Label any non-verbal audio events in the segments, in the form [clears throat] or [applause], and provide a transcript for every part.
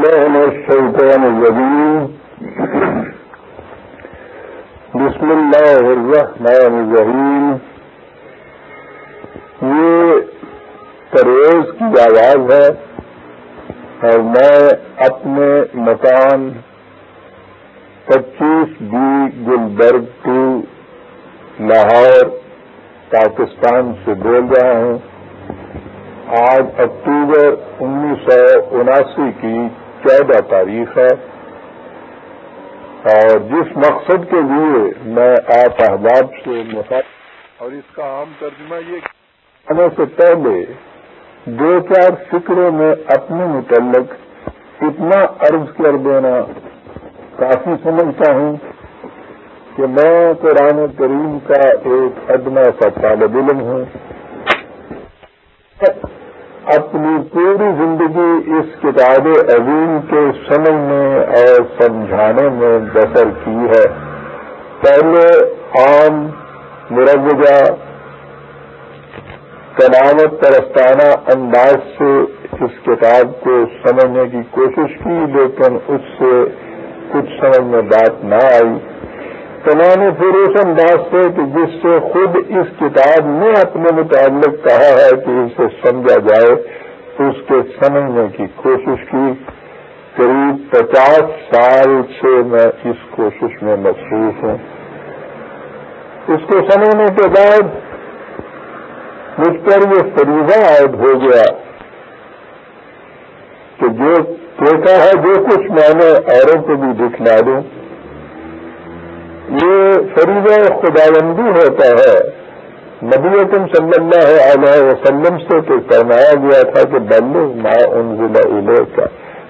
بالله من الشيطان الرجيم بسم الله الرحمن الرحيم یہ پرویز کی آواز ہے اور میں اپنے مکان پچیس بی گلبرگ ٹو لاہور پاکستان سے بول رہا ہوں۔ آج اکتوبر انیس سو اناسی کی چودہ تاریخ ہے۔ اور جس مقصد کے لیے میں آپ احباب سے مفاد اور اس کا عام ترجمہ یہ کرنے سے پہلے دو چار فکروں میں اپنے متعلق اتنا عرض کر دینا کافی سمجھتا ہوں کہ میں قرآن کریم کا ایک ادنا سا طالب علم ہوں۔ اپنی پوری زندگی اس کتاب عظیم کے سمجھنے اور سمجھانے میں بسر کی ہے۔ پہلے عام مروجہ کلامت پرستانہ انداز سے اس کتاب کو سمجھنے کی کوشش کی، لیکن اس سے کچھ سمجھ میں بات نہ آئی۔ تو میں انداز سے کہ جس سے خود اس کتاب نے اپنے متعلق کہا ہے کہ اسے سمجھا جائے، اس کے سمجھنے کی کوشش کی۔ قریب پچاس سال سے میں اس کوشش میں مصروف ہوں۔ اس کو سمجھنے کے بعد مجھ پر یہ فریضہ عائد ہو گیا کہ جو دیکھا ہے جو کچھ میں نے اوروں کو بھی دکھلا دوں۔ یہ فریضہ خداوندی ہوتا ہے۔ نبی تم صلی اللہ علیہ وسلم سے تو فرمایا گیا تھا کہ بلو ما انزل ضلع کا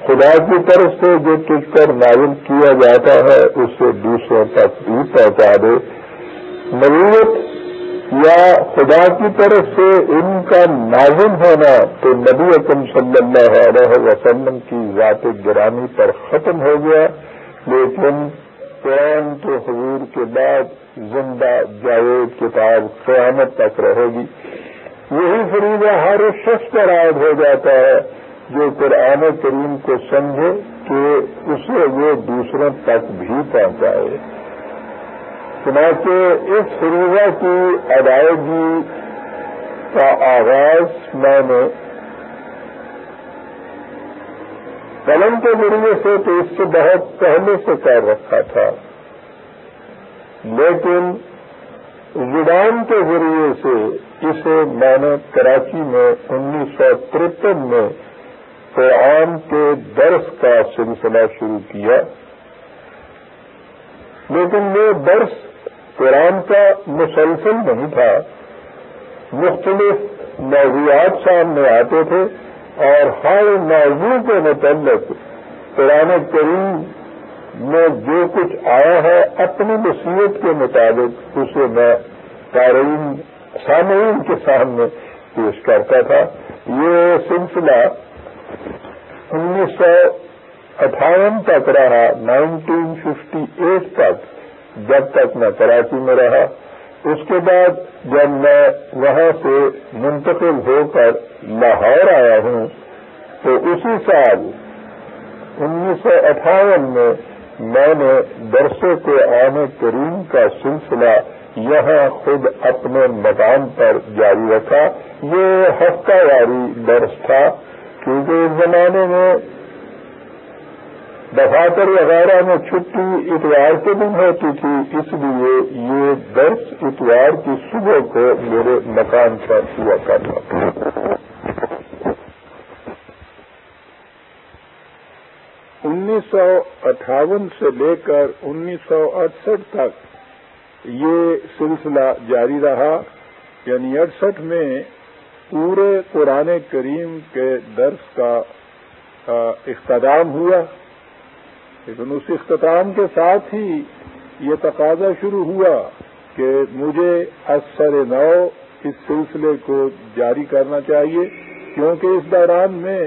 خدا کی طرف سے جو تجھ پر نازل کیا جاتا ہے، اسے دوسروں تک بھی پہنچا دے۔ نبیت یا خدا کی طرف سے ان کا نازم ہونا تو نبی اکم صلی اللہ علیہ وسلم کی ذات گرانی پر ختم ہو گیا۔ لیکن قرآن تو حضور کے بعد زندہ جاوید کتاب قیامت تک رہے گی۔ یہی فریضہ ہر شخص پر عائد ہو جاتا ہے جو قرآن کریم کو سمجھے کہ اسے وہ دوسروں تک بھی پہنچائے۔ چنانچہ اس فریضہ کی ادائیگی کا آغاز میں نے قلم کے ذریعے سے تو اس سے بہت پہلے سے کر رکھا تھا۔ لیکن زبان کے ذریعے سے اسے میں نے کراچی میں انیس سو ترپن میں قرآن کے درس کا سلسلہ شروع کیا۔ لیکن وہ درس قرآن کا مسلسل نہیں تھا۔ مختلف موضوعات سامنے آتے تھے۔ اور ہر موضوع کے متعلق قرآن کریم میں جو کچھ آیا ہے، اپنی نصیحت کے مطابق اسے میں قارئین، سامعین کے سامنے پیش کرتا تھا۔ یہ سلسلہ انیس سو اٹھاون تک رہا، نائنٹین ففٹی ایٹ تک جب تک میں کراچی میں رہا۔ اس کے بعد جب میں وہاں سے منتقل ہو کر لاہور آیا ہوں، تو اسی سال انیس سو اٹھاون میں میں نے درسے کے آنے کریم کا سلسلہ یہاں خود اپنے مقام پر جاری رکھا۔ یہ ہفتہ واری درس تھا، کیونکہ اس زمانے میں دفاتر وغیرہ میں چھٹی اتوار کے دن ہوتی تھی، اس لیے یہ درس اتوار کی صبح کو میرے مکان پر ہوا کرنا تھا۔ انیس سو اٹھاون سے لے کر انیس سو اڑسٹھ تک یہ سلسلہ جاری رہا۔ یعنی اڑسٹھ میں پورے قرآن کریم کے درس کا اختتام ہوا۔ لیکن اس اختتام کے ساتھ ہی یہ تقاضا شروع ہوا کہ مجھے اثر نو اس سلسلے کو جاری کرنا چاہیے، کیونکہ اس دوران میں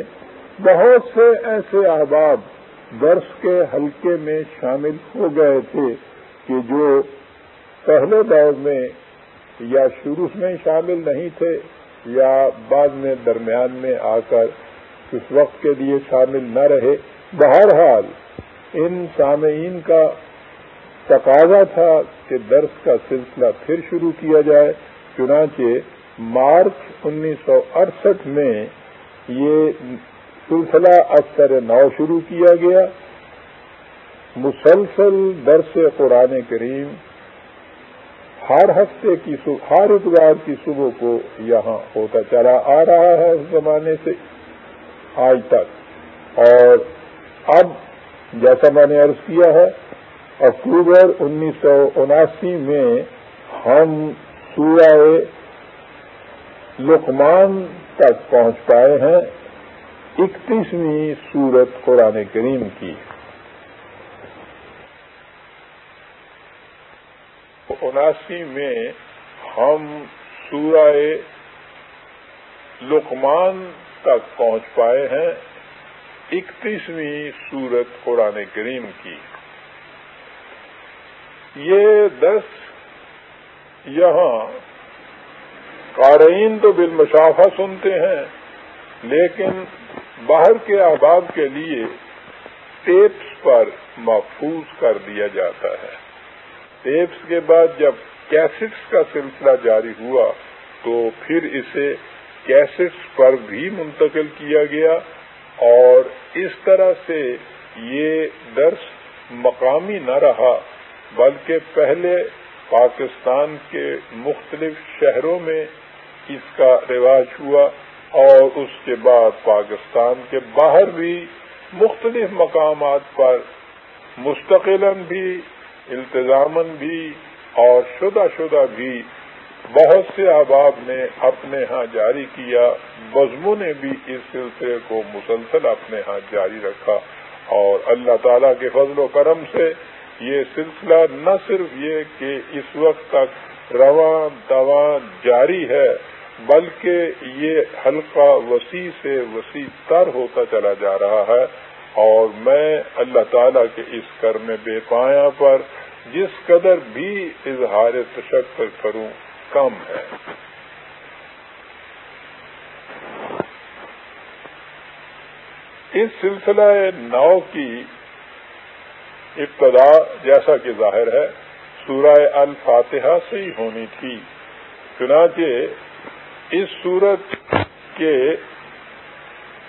بہت سے ایسے احباب درس کے حلقے میں شامل ہو گئے تھے کہ جو پہلے دور میں یا شروع میں شامل نہیں تھے یا بعد میں درمیان میں آ کر اس وقت کے لیے شامل نہ رہے۔ بہرحال ان سامعین کا تقاضا تھا کہ درس کا سلسلہ پھر شروع کیا جائے، چنانچہ مارچ انیس سو اڑسٹھ میں یہ سلسلہ اکثر نو شروع کیا گیا۔ مسلسل درس قرآن کریم ہر ہفتے کی ہر اتوار کی صبح کو یہاں ہوتا چلا آ رہا ہے اس زمانے سے آج تک۔ اور اب جیسا میں نے عرض کیا ہے، اکتوبر انیس سو اناسی میں ہم سورہ لقمان تک پہنچ پائے ہیں، اکتیسویں سورت قرآن کریم کی۔ اناسی میں ہم سورہ لقمان تک پہنچ پائے ہیں۔ اکتیسویں سورت قرآن کریم کی۔ یہ دس یہاں قارئین تو بالمشافہ سنتے ہیں، لیکن باہر کے احباب کے لیے ٹیپس پر محفوظ کر دیا جاتا ہے۔ ٹیپس کے بعد جب کیسٹس کا سلسلہ جاری ہوا، تو پھر اسے کیسٹس پر بھی منتقل کیا گیا۔ اور اس طرح سے یہ درس مقامی نہ رہا، بلکہ پہلے پاکستان کے مختلف شہروں میں اس کا رواج ہوا اور اس کے بعد پاکستان کے باہر بھی مختلف مقامات پر مستقل بھی التظامن بھی اور شدہ شدہ بھی بہت سے احباب نے اپنے ہاں جاری کیا۔ بزموں نے بھی اس سلسلے کو مسلسل اپنے ہاں جاری رکھا اور اللہ تعالی کے فضل و کرم سے یہ سلسلہ نہ صرف یہ کہ اس وقت تک رواں دواں جاری ہے، بلکہ یہ حلقہ وسیع سے وسیع تر ہوتا چلا جا رہا ہے اور میں اللہ تعالی کے اس کرم بے پایا پر جس قدر بھی اظہار تشکر کروں کم ہے۔ اس سلسلہ نو کی ابتدا جیسا کہ ظاہر ہے، سورہ الفاتحہ سے ہی ہونی تھی۔ چنانچہ اس سورت کے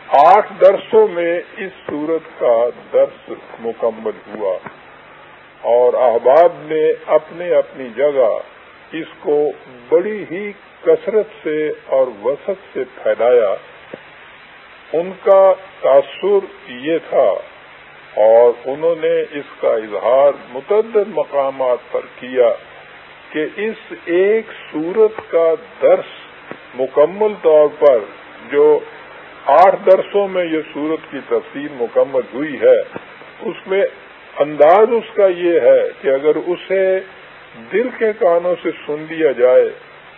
آٹھ درسوں میں اس سورت کا درس مکمل ہوا اور احباب نے اپنے اپنی جگہ اس کو بڑی ہی کثرت سے اور وسط سے پھیلایا۔ ان کا تاثر یہ تھا اور انہوں نے اس کا اظہار متعدد مقامات پر کیا کہ اس ایک صورت کا درس مکمل طور پر جو آٹھ درسوں میں یہ صورت کی تفصیل مکمل ہوئی ہے، اس میں انداز اس کا یہ ہے کہ اگر اسے دل کے کانوں سے سن لیا جائے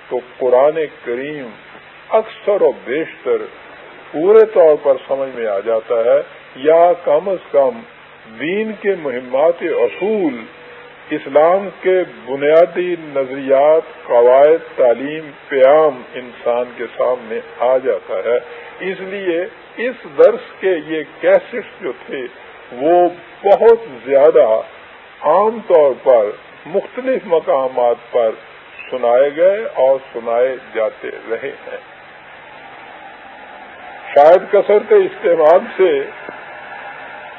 تو قرآن کریم اکثر و بیشتر پورے طور پر سمجھ میں آ جاتا ہے، یا کم از کم دین کے مہمات اصول، اسلام کے بنیادی نظریات، قواعد، تعلیم قیام انسان کے سامنے آ جاتا ہے۔ اس لیے اس درس کے یہ کیسٹس جو تھے، وہ بہت زیادہ عام طور پر مختلف مقامات پر سنائے گئے اور سنائے جاتے رہے ہیں۔ شاید کثرت استعمال سے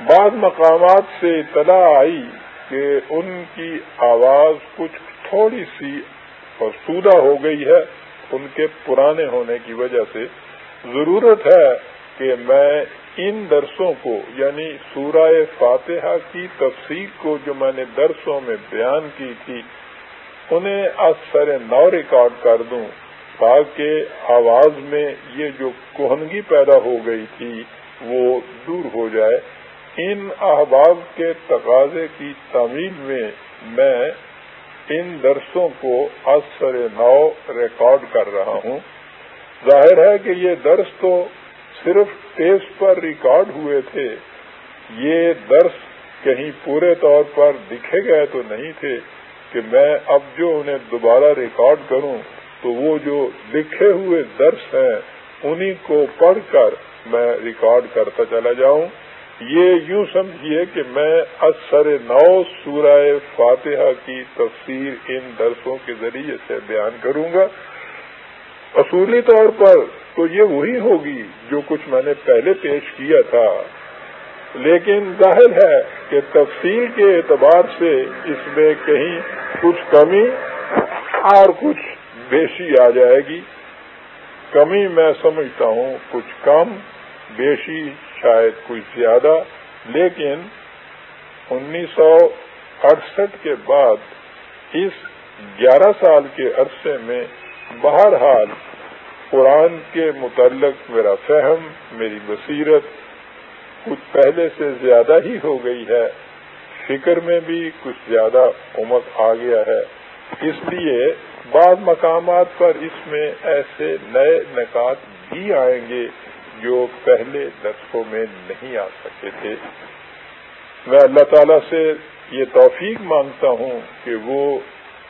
بعض مقامات سے اطلاع آئی کہ ان کی آواز کچھ تھوڑی سی فرسودہ ہو گئی ہے۔ ان کے پرانے ہونے کی وجہ سے ضرورت ہے کہ میں ان درسوں کو یعنی سورہ فاتحہ کی تفصیل کو جو میں نے درسوں میں بیان کی تھی، انہیں اثر نو ریکارڈ کر دوں تاکہ آواز میں یہ جو کوہنگی پیدا ہو گئی تھی وہ دور ہو جائے۔ ان احباب کے تقاضے کی تعمیل میں میں ان درسوں کو اثر نو ریکارڈ کر رہا ہوں۔ ظاہر ہے کہ یہ درس تو صرف ٹیسٹ پر ریکارڈ ہوئے تھے، یہ درس کہیں پورے طور پر دکھے گئے تو نہیں تھے کہ میں اب جو انہیں دوبارہ ریکارڈ کروں، تو وہ جو لکھے ہوئے درس ہیں، انہی کو پڑھ کر میں ریکارڈ کرتا چلا جاؤں۔ یہ یوں سمجھیے کہ میں اثر نو سورہ فاتحہ کی تفسیر ان درسوں کے ذریعے سے بیان کروں گا۔ اصولی طور پر تو یہ وہی ہوگی جو کچھ میں نے پہلے پیش کیا تھا۔ لیکن ظاہر ہے کہ تفصیل کے اعتبار سے اس میں کہیں کچھ کمی اور کچھ بیشی آ جائے گی۔ کمی میں سمجھتا ہوں کچھ کم، بیشی شاید کچھ زیادہ، لیکن انیس سو اڑسٹھ کے بعد اس گیارہ سال کے عرصے میں بہرحال، قرآن کے متعلق میرا فہم، میری بصیرت کچھ پہلے سے زیادہ ہی ہو گئی ہے۔ فکر میں بھی کچھ زیادہ امت آ گیا ہے۔ اس لیے بعض مقامات پر اس میں ایسے نئے نکات بھی آئیں گے جو پہلے درسوں میں نہیں آ سکے تھے۔ میں اللہ تعالی سے یہ توفیق مانگتا ہوں کہ وہ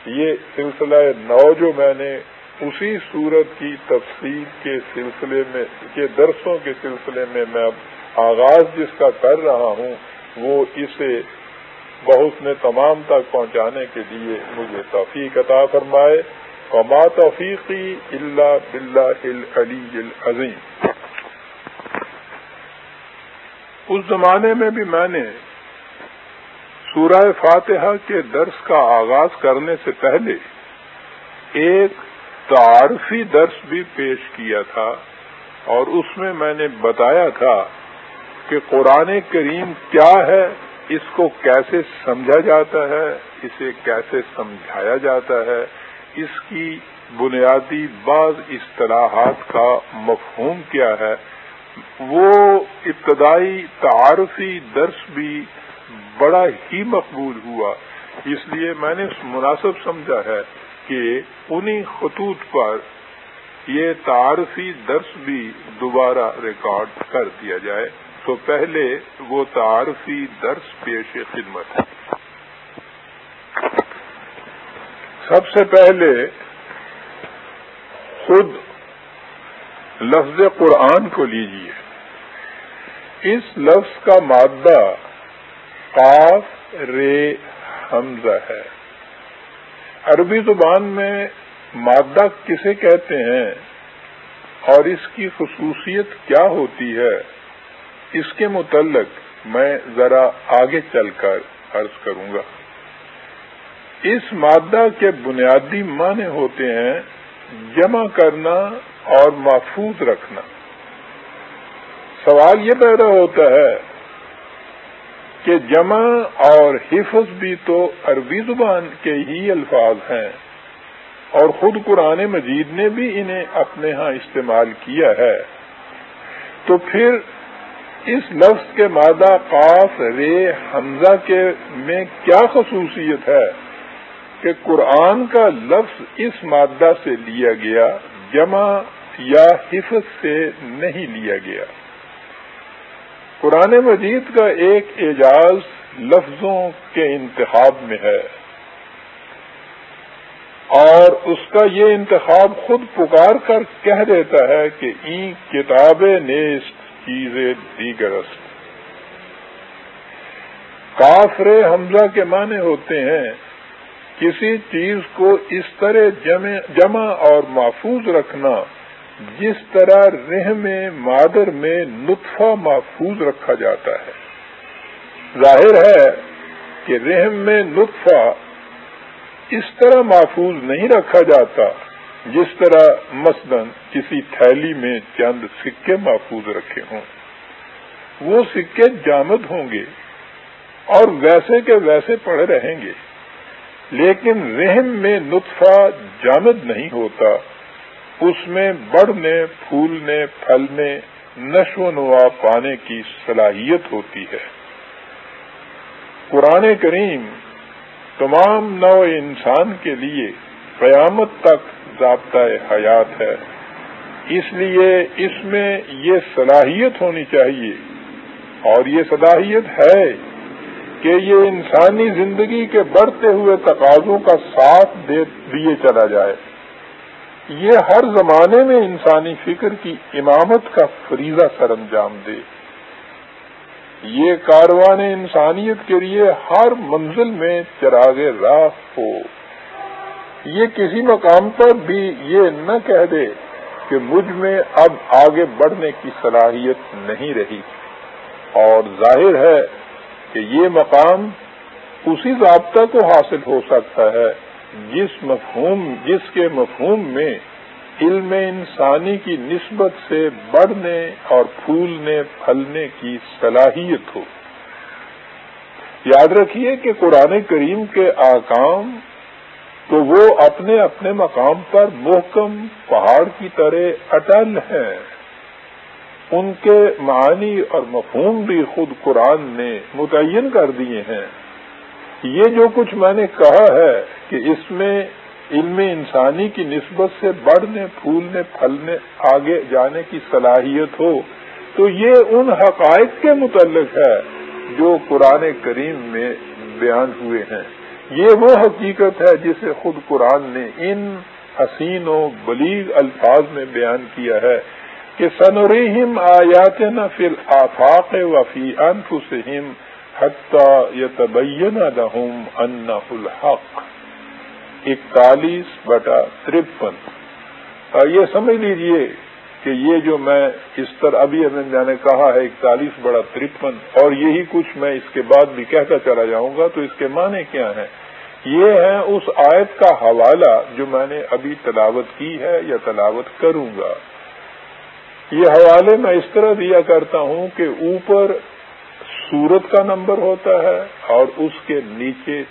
یہ سلسلہ نو جو میں نے اسی صورت کی تفصیل کے سلسلے میں، کے درسوں کے سلسلے میں میں اب آغاز جس کا کر رہا ہوں، وہ اسے بہت نے تمام تک پہنچانے کے لیے مجھے توفیق عطا فرمائے۔ وما توفیقی اللہ بلّہ علی العظیم۔ اس زمانے میں بھی میں نے سورہ فاتحہ کے درس کا آغاز کرنے سے پہلے ایک تعارفی درس بھی پیش کیا تھا اور اس میں میں نے بتایا تھا کہ قرآن کریم کیا ہے، اس کو کیسے سمجھا جاتا ہے، اسے کیسے سمجھایا جاتا ہے، اس کی بنیادی بعض اصطلاحات کا مفہوم کیا ہے۔ وہ ابتدائی تعارفی درس بھی بڑا ہی مقبول ہوا، اس لیے میں نے مناسب سمجھا ہے۔ کہ انہی خطوط پر یہ تعارفی درس بھی دوبارہ ریکارڈ کر دیا جائے تو پہلے وہ تعارفی درس پیش خدمت ہے۔ سب سے پہلے خود لفظ قرآن کو لیجیے اس لفظ کا مادہ قاف رے حمزہ ہے۔ عربی زبان میں مادہ کسے کہتے ہیں اور اس کی خصوصیت کیا ہوتی ہے، اس کے متعلق میں ذرا آگے چل کر عرض کروں گا۔ اس مادہ کے بنیادی معنی ہوتے ہیں جمع کرنا اور محفوظ رکھنا۔ سوال یہ پیدا ہوتا ہے کہ جمع اور حفظ بھی تو عربی زبان کے ہی الفاظ ہیں۔ اور خود قرآن مجید نے بھی انہیں اپنے ہاں استعمال کیا ہے۔ تو پھر اس لفظ کے مادہ قاف، رے، حمزہ کے میں کیا خصوصیت ہے کہ قرآن کا لفظ اس مادہ سے لیا گیا، جمع یا حفظ سے نہیں لیا گیا۔ قرآن مجید کا ایک اعجاز لفظوں کے انتخاب میں ہے اور اس کا یہ انتخاب خود پکار کر کہہ دیتا ہے کہ این کتابیں نیست چیزیں دیگرست۔ کافر حمزہ کے معنی ہوتے ہیں، کسی چیز کو اس طرح جمع اور محفوظ رکھنا۔ جس طرح رحم مادر میں نطفہ محفوظ رکھا جاتا ہے۔ ظاہر ہے کہ رحم میں نطفہ اس طرح محفوظ نہیں رکھا جاتا جس طرح مثلا کسی تھیلی میں چند سکے محفوظ رکھے ہوں۔ وہ سکے جامد ہوں گے اور ویسے کے ویسے پڑے رہیں گے، لیکن رحم میں نطفہ جامد نہیں ہوتا۔ اس میں بڑھنے، پھولنے، پھلنے، نشو و نما پانے کی صلاحیت ہوتی ہے۔ قرآن کریم تمام نو انسان کے لیے قیامت تک ضابطۂ حیات ہے۔ اس لیے اس میں یہ صلاحیت ہونی چاہیے۔ اور یہ صلاحیت ہے کہ یہ انسانی زندگی کے بڑھتے ہوئے تقاضوں کا ساتھ دیے چلا جائے۔ یہ ہر زمانے میں انسانی فکر کی امامت کا فریضہ سر انجام دے۔ یہ کاروان انسانیت کے لیے ہر منزل میں چراغ راہ ہو۔ یہ کسی مقام پر بھی یہ نہ کہہ دے کہ مجھ میں اب آگے بڑھنے کی صلاحیت نہیں رہی۔ اور ظاہر ہے کہ یہ مقام اسی ضابطہ کو حاصل ہو سکتا ہے۔ جس مفہوم، جس کے مفہوم میں علم انسانی کی نسبت سے بڑھنے اور پھولنے، پھلنے کی صلاحیت ہو۔ یاد رکھیے کہ قرآن کریم کے آکام تو وہ اپنے اپنے مقام پر محکم پہاڑ کی طرح اٹل ہیں۔ ان کے معنی اور مفہوم بھی خود قرآن نے متعین کر دیے ہیں۔ یہ جو کچھ میں نے کہا ہے کہ اس میں علم انسانی کی نسبت سے بڑھنے، پھولنے، پھلنے، آگے جانے کی صلاحیت ہو، تو یہ ان حقائق کے متعلق ہے جو قرآن کریم میں بیان ہوئے ہیں۔ یہ وہ حقیقت ہے جسے خود قرآن نے ان حسین و بلیغ الفاظ میں بیان کیا ہے کہ سنوریم آیات نہ فی آفاق وفی انفسم حتیٰ یتبین لہم ان الحق اکتالیس بٹا ترپن۔ یہ سمجھ لیجیے کہ یہ جو میں اس طرح ابھی ابھی میں نے کہا ہے اکتالیس بڑا ترپن اور یہی کچھ میں اس کے بعد بھی کہتا چلا جاؤں گا، تو اس کے معنی کیا ہیں؟ یہ ہے اس آیت کا حوالہ جو میں نے ابھی تلاوت کی ہے یا تلاوت کروں گا۔ یہ حوالے میں اس طرح دیا کرتا ہوں کہ اوپر سورت کا نمبر ہوتا ہے اور اس کے نیچے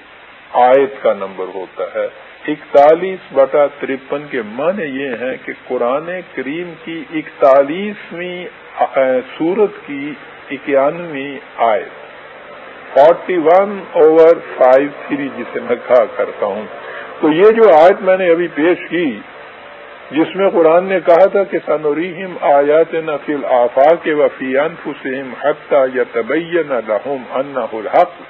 آیت کا نمبر ہوتا ہے۔ اکتالیس بٹا ترپن کے معنی یہ ہیں کہ قرآن کریم کی اکتالیسویں سورت کی اکیانویں آیت۔ Forty one over five three جسے میں کہا کرتا ہوں۔ تو یہ جو آیت میں نے ابھی پیش کی جس میں قرآن نے کہا تھا کہ سنوریم آیات نفیل آفا کے وفیان فسم حتہ یا طبین لہم ان الحق۔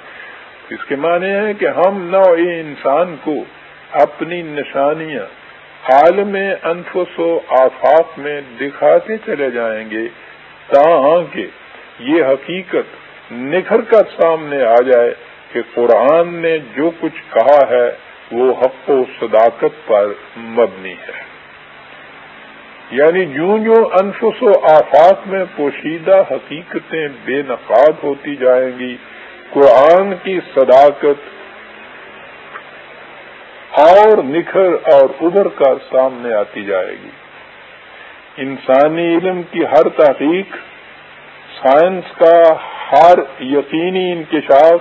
اس کے معنی ہے کہ ہم نو انسان کو اپنی نشانیاں عالم انفس و آفاق میں دکھاتے چلے جائیں گے تاکہ یہ حقیقت نکھر کر سامنے آ جائے کہ قرآن نے جو کچھ کہا ہے وہ حق و صداقت پر مبنی ہے۔ یعنی جوں جوں انفس و آفاق میں پوشیدہ حقیقتیں بے نقاد ہوتی جائیں گی۔ قرآن کی صداقت اور نکھر اور ابھر کر سامنے آتی جائے گی۔ انسانی علم کی ہر تحقیق، سائنس کا ہر یقینی انکشاف،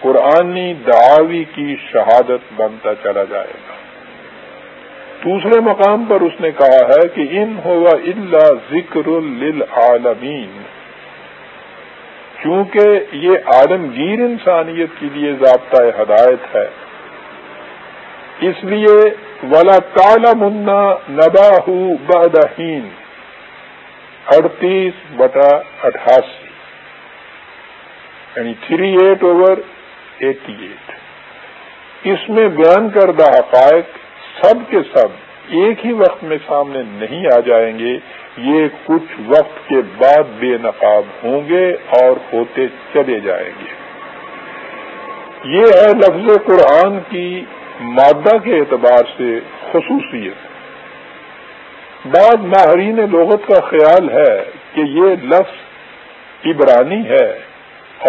قرآنی دعوی کی شہادت بنتا چلا جائے گا۔ دوسرے مقام پر اس نے کہا ہے کہ ان ہوا اللہ ذکر للعالمین، چونکہ یہ عالمگیر انسانیت کے لیے ضابطۂ ہدایت ہے۔ اس لیے ولا کالا منا نبا بدہین اڑتیس بٹا اٹھاسی۔ یعنی three eight over eighty eight. اس میں بیان کردہ حقائق سب کے سب ایک ہی وقت میں سامنے نہیں آ جائیں گے، یہ کچھ وقت کے بعد بے نقاب ہوں گے اور ہوتے چلے جائیں گے۔ یہ ہے لفظ قرآن کی مادہ کے اعتبار سے خصوصیت۔ بعض ماہرین لغت کا خیال ہے کہ یہ لفظ عبرانی ہے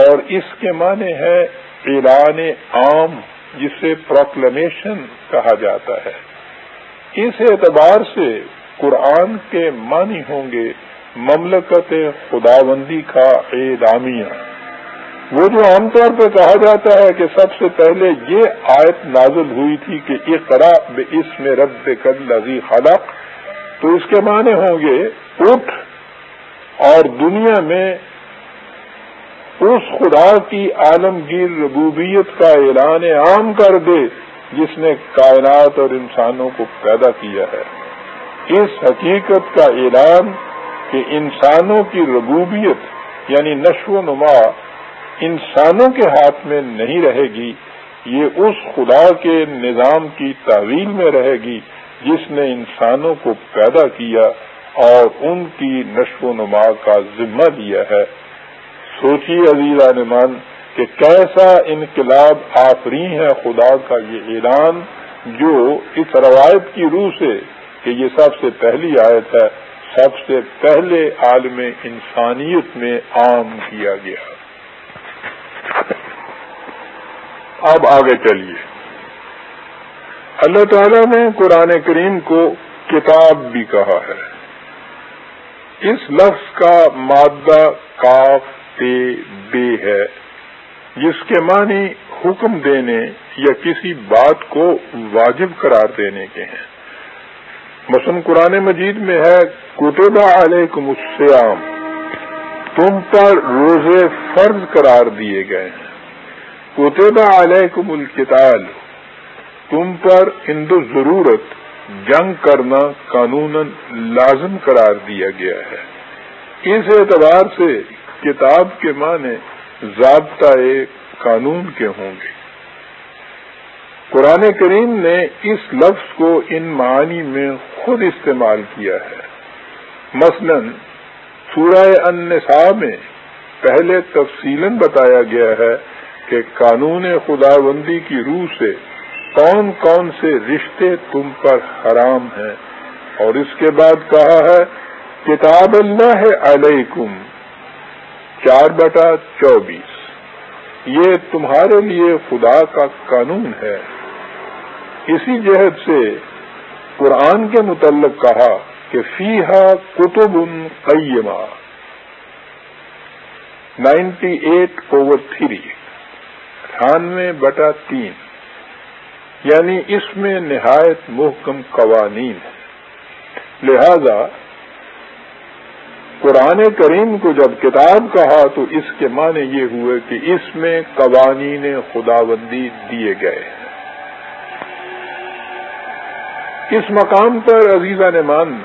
اور اس کے معنی ہے اعلان عام جسے پروکلمیشن کہا جاتا ہے۔ اس اعتبار سے قرآن کے معنی ہوں گے مملکت خداوندی کا اعلامیہ۔ وہ جو عام طور پہ کہا جاتا ہے کہ سب سے پہلے یہ آیت نازل ہوئی تھی کہ اقرا بے اس میں رب کر لذی خلق، تو اس کے معنی ہوں گے اٹھ اور دنیا میں اس خدا کی عالمگیر ربوبیت کا اعلان عام کر دے جس نے کائنات اور انسانوں کو پیدا کیا ہے۔ اس حقیقت کا اعلان کہ انسانوں کی ربوبیت یعنی نشو و نما انسانوں کے ہاتھ میں نہیں رہے گی، یہ اس خدا کے نظام کی تعویل میں رہے گی جس نے انسانوں کو پیدا کیا اور ان کی نشو و نما کا ذمہ دیا ہے۔ سوچیے عزیز نمان کہ کیسا انقلاب آفری ہے خدا کا یہ اعلان جو اس روایت کی روح سے کہ یہ سب سے پہلی آیت ہے، سب سے پہلے عالم انسانیت میں عام کیا گیا۔ اب آگے چلیے۔ اللہ تعالیٰ نے قرآن کریم کو کتاب بھی کہا ہے۔ اس لفظ کا مادہ کاف تے بے ہے۔ جس کے معنی حکم دینے یا کسی بات کو واجب قرار دینے کے ہیں۔ مثلا قرآن مجید میں ہے کتبہ علیکم السیام تم پر روزے فرض قرار دیے گئے ہیں۔ کتبہ علیکم القتال تم پر ہند ضرورت جنگ کرنا قانون لازم قرار دیا گیا ہے۔ اس اعتبار سے کتاب کے معنی ضابطۂ قانون کے ہوں گے۔ قرآن کریم نے اس لفظ کو ان معانی میں خود استعمال کیا ہے۔ مثلا سورہ النساء میں پہلے تفصیل بتایا گیا ہے کہ قانون خدا بندی کی روح سے کون کون سے رشتے تم پر حرام ہیں۔ اور اس کے بعد کہا ہے، کتاب اللہ علیکم چار بٹا چوبیس۔ یہ تمہارے لیے خدا کا قانون ہے۔ اسی جہد سے قرآن کے متعلق کہا کہ فیحا کتب ان قیمہ۔ نائنٹی ایٹ اوور تھری، اٹھانوے بٹا تین۔ یعنی اس میں نہایت محکم قوانین ہے لہذا قرآن کریم کو جب کتاب کہا تو اس کے معنی یہ ہوئے کہ اس میں قوانین خداوندی دیے گئے ہیں۔ اس مقام پر عزیزہ نمان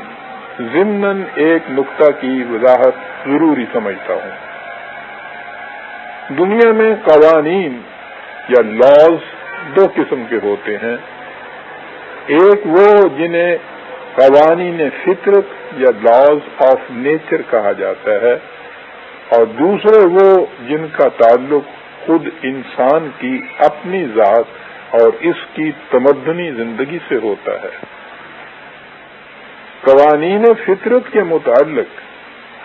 ضمن ایک نقطہ کی وضاحت ضروری سمجھتا ہوں۔ دنیا میں قوانین یا لاز دو قسم کے ہوتے ہیں۔ ایک وہ جنہیں قوانین فطرت یا لاز آف نیچر کہا جاتا ہے اور دوسرے وہ جن کا تعلق خود انسان کی اپنی ذات اور اس کی تمدنی زندگی سے ہوتا ہے۔ قوانین فطرت کے متعلق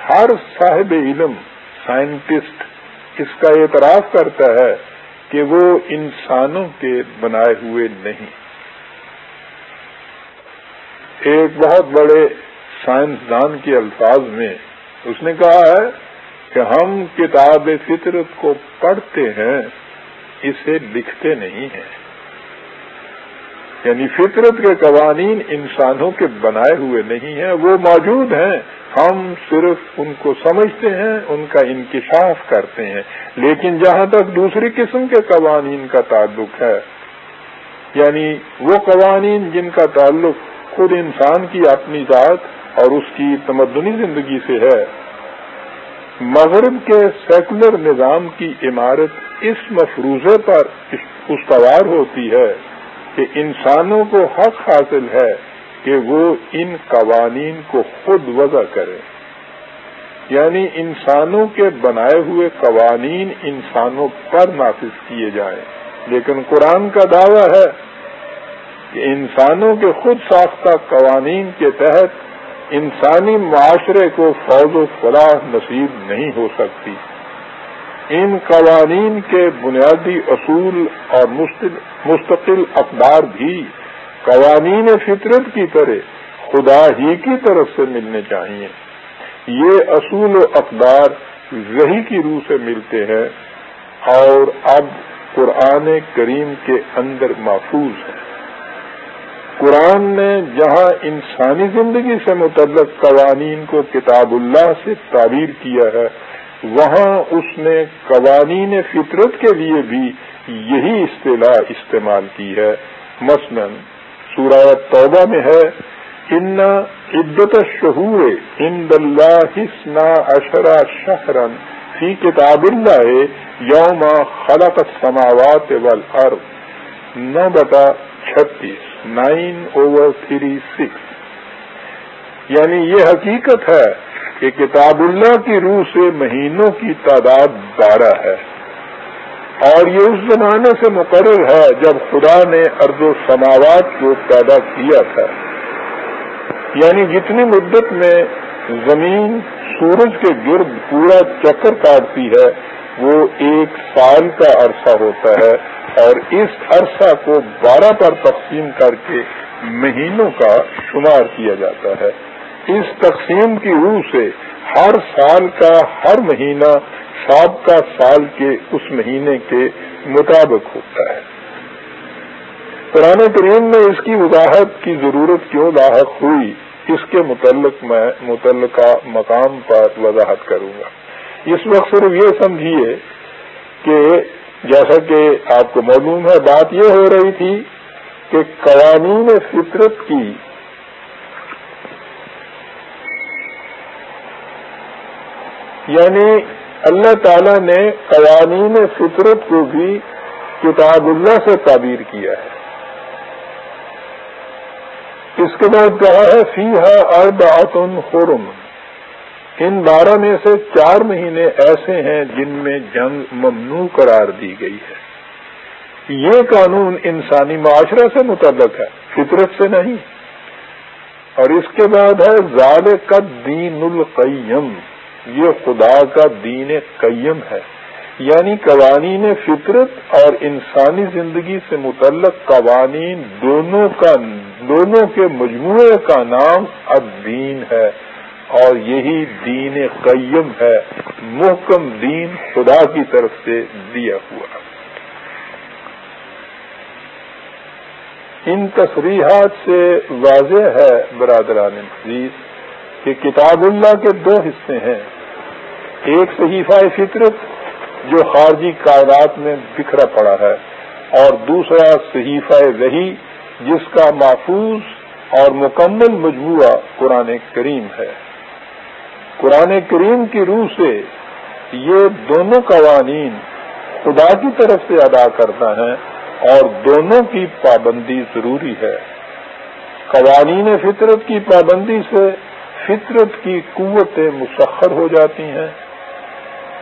ہر صاحب علم، سائنٹسٹ اس کا اعتراف کرتا ہے کہ وہ انسانوں کے بنائے ہوئے نہیں۔ ایک بہت بڑے سائنسدان کے الفاظ میں اس نے کہا ہے کہ ہم کتاب فطرت کو پڑھتے ہیں، اسے لکھتے نہیں ہیں۔ یعنی فطرت کے قوانین انسانوں کے بنائے ہوئے نہیں ہیں، وہ موجود ہیں۔ ہم صرف ان کو سمجھتے ہیں، ان کا انکشاف کرتے ہیں۔ لیکن جہاں تک دوسری قسم کے قوانین کا تعلق ہے یعنی وہ قوانین جن کا تعلق خود انسان کی اپنی ذات اور اس کی تمدنی زندگی سے ہے۔ مغرب کے سیکولر نظام کی عمارت اس مفروضے پر استوار ہوتی ہے کہ انسانوں کو حق حاصل ہے کہ وہ ان قوانین کو خود وضع کریں۔ یعنی انسانوں کے بنائے ہوئے قوانین انسانوں پر نافذ کیے جائیں۔ لیکن قرآن کا دعویٰ ہے کہ انسانوں کے خود ساختہ قوانین کے تحت انسانی معاشرے کو فوج و فلاح نصیب نہیں ہو سکتی۔ ان قوانین کے بنیادی اصول اور مستقل اقدار بھی قوانین فطرت کی طرح خدا ہی کی طرف سے ملنے چاہیے۔ یہ اصول و اقدار وہی کی روح سے ملتے ہیں اور اب قرآن کریم کے اندر محفوظ ہیں۔ قرآن نے جہاں انسانی زندگی سے متعلق قوانین کو کتاب اللہ سے تعبیر کیا ہے، وہاں اس نے قوانین فطرت کے لیے بھی یہی اصطلاح استعمال کی ہے۔ مثلا سورہ توبہ میں ہے، ان عدت شہور ان دلہ اشرا شہرن فی کتاب اللہ یوم خلق سماوات والارض نو بٹا چھتیس۔ نائن اوور تھری سکس یعنی یہ حقیقت ہے کہ کتاب اللہ کی روح سے مہینوں کی تعداد بارہ ہے اور یہ اس زمانے سے مقرر ہے جب خدا نے ارض و سماوات کو پیدا کیا تھا۔ یعنی جتنی مدت میں زمین سورج کے گرد پورا چکر کاٹتی ہے، وہ ایک سال کا عرصہ ہوتا ہے۔ اور اس عرصہ کو بارہ پر تقسیم کر کے مہینوں کا شمار کیا جاتا ہے۔ اس تقسیم کی روح سے ہر سال کا ہر مہینہ سابقہ سال کے اس مہینے کے مطابق ہوتا ہے۔ قرآن کریم میں اس کی وضاحت کی ضرورت کیوں لاحق ہوئی، اس کے متعلق میں متعلقہ مقام پر وضاحت کروں گا۔ اس وقت صرف یہ سمجھیے کہ جیسا کہ آپ کو معلوم ہے، بات یہ ہو رہی تھی کہ قوانین فطرت کی یعنی اللہ تعالی نے قوانین فطرت کو بھی کتاب اللہ سے تعبیر کیا ہے۔ اس کے بعد کہا ہے فی ہا اربعتن خورم ان بارہ میں سے چار مہینے ایسے ہیں جن میں جنگ ممنوع قرار دی گئی ہے۔ یہ قانون انسانی معاشرہ سے متعلق ہے، فطرت سے نہیں۔ اور اس کے بعد ہے زال کا دین القیم۔ یہ خدا کا دین قیم ہے۔ یعنی قوانین فطرت اور انسانی زندگی سے متعلق قوانین دونوں کا، دونوں کے مجموعے کا نام اب دین ہے۔ اور یہی دین قیم ہے، محکم دین خدا کی طرف سے دیا ہوا۔ ان تصریحات سے واضح ہے برادران عزیز کہ کتاب اللہ کے دو حصے ہیں۔ ایک صحیفہ فطرت جو خارجی کائنات میں بکھرا پڑا ہے، اور دوسرا صحیفہ وہی جس کا محفوظ اور مکمل مجموعہ قرآن کریم ہے۔ قرآن کریم کی روح سے یہ دونوں قوانین خدا کی طرف سے ادا کرتا ہے اور دونوں کی پابندی ضروری ہے۔ قوانین فطرت کی پابندی سے فطرت کی قوتیں مسخر ہو جاتی ہیں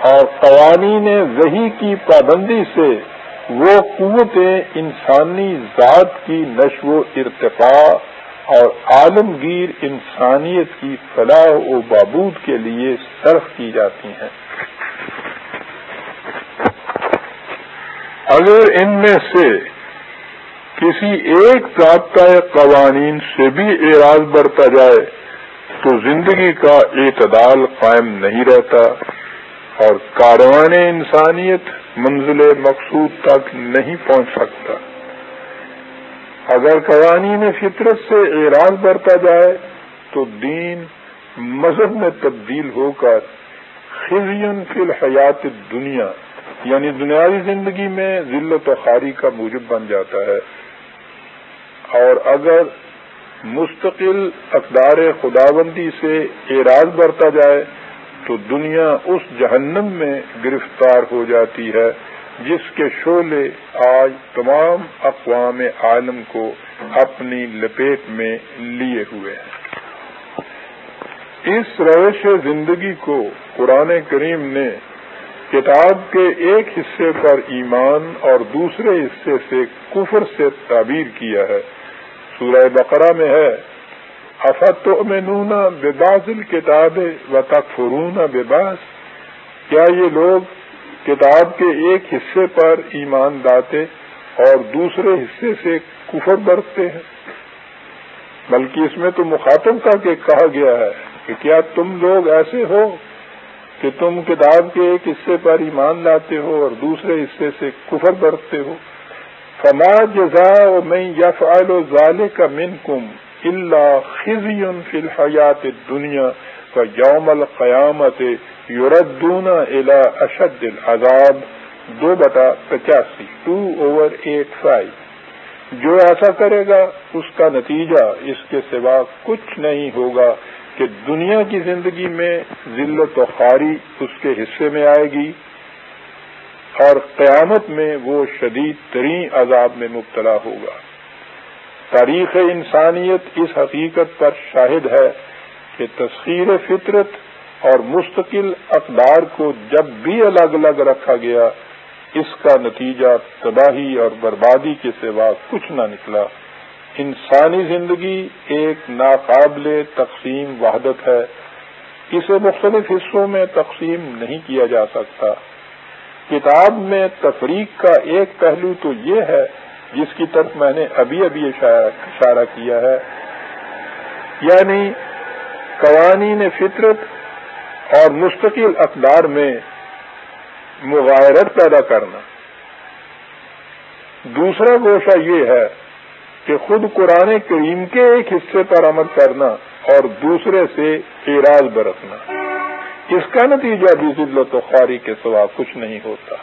اور قوانین وہی کی پابندی سے وہ قوتیں انسانی ذات کی نشو و ارتقاء اور عالمگیر انسانیت کی فلاح و بابود کے لیے صرف کی جاتی ہیں۔ اگر ان میں سے کسی ایک ضابطۂ قوانین سے بھی اعراض برتا جائے، تو زندگی کا اعتدال قائم نہیں رہتا اور کاروان انسانیت منزل مقصود تک نہیں پہنچ سکتا۔ اگر قوانین فطرت سے اعراض برتا جائے، تو دین مذہب میں تبدیل ہو کر خزین فی الحیات دنیا یعنی دنیاوی زندگی میں ذلت و خاری کا موجب بن جاتا ہے۔ اور اگر مستقل اقدار خداوندی سے اعراض برتا جائے، تو دنیا اس جہنم میں گرفتار ہو جاتی ہے۔ جس کے شعلے آج تمام اقوام عالم کو اپنی لپیٹ میں لیے ہوئے ہیں۔ اس روش زندگی کو قرآن کریم نے کتاب کے ایک حصے پر ایمان اور دوسرے حصے سے کفر سے تعبیر کیا ہے۔ سورہ بقرہ میں ہے افت میں نونا بے بازل کتاب و تکفرون بے باز کیا یہ لوگ کتاب کے ایک حصے پر ایمان لاتے اور دوسرے حصے سے کفر برتتے ہیں۔ بلکہ اس میں تو مخاطب کا کہ کہا گیا ہے کہ کیا تم لوگ ایسے ہو کہ تم کتاب کے ایک حصے پر ایمان لاتے ہو اور دوسرے حصے سے کفر برتتے ہو؟ فما جزا میں یف و ظال کا من کم اللہ خزی فی الحیات دنیا کا یوم القیامت یوردون الا اشد العذاب، دو بٹا پچاسی ٹو اوور ایٹ فائیو جو ایسا کرے گا، اس کا نتیجہ اس کے سوا کچھ نہیں ہوگا کہ دنیا کی زندگی میں ذلت و خاری اس کے حصے میں آئے گی اور قیامت میں وہ شدید ترین عذاب میں مبتلا ہوگا۔ تاریخ انسانیت اس حقیقت پر شاہد ہے کہ تسخیر فطرت اور مستقل اقدار کو جب بھی الگ الگ رکھا گیا، اس کا نتیجہ تباہی اور بربادی کے سوا کچھ نہ نکلا۔ انسانی زندگی ایک ناقابل تقسیم وحدت ہے۔ اسے مختلف حصوں میں تقسیم نہیں کیا جا سکتا۔ کتاب میں تفریق کا ایک پہلو تو یہ ہے، جس کی طرف میں نے ابھی ابھی اشارہ کیا ہے۔ یعنی قوانین فطرت اور مستقل اقدار میں مغایرت پیدا کرنا۔ دوسرا گوشہ یہ ہے کہ خود قرآن کریم کے ایک حصے پر عمل کرنا اور دوسرے سے اعراض برتنا۔ اس کا نتیجہ بھی ذلت و خواری کے سوا کچھ نہیں ہوتا۔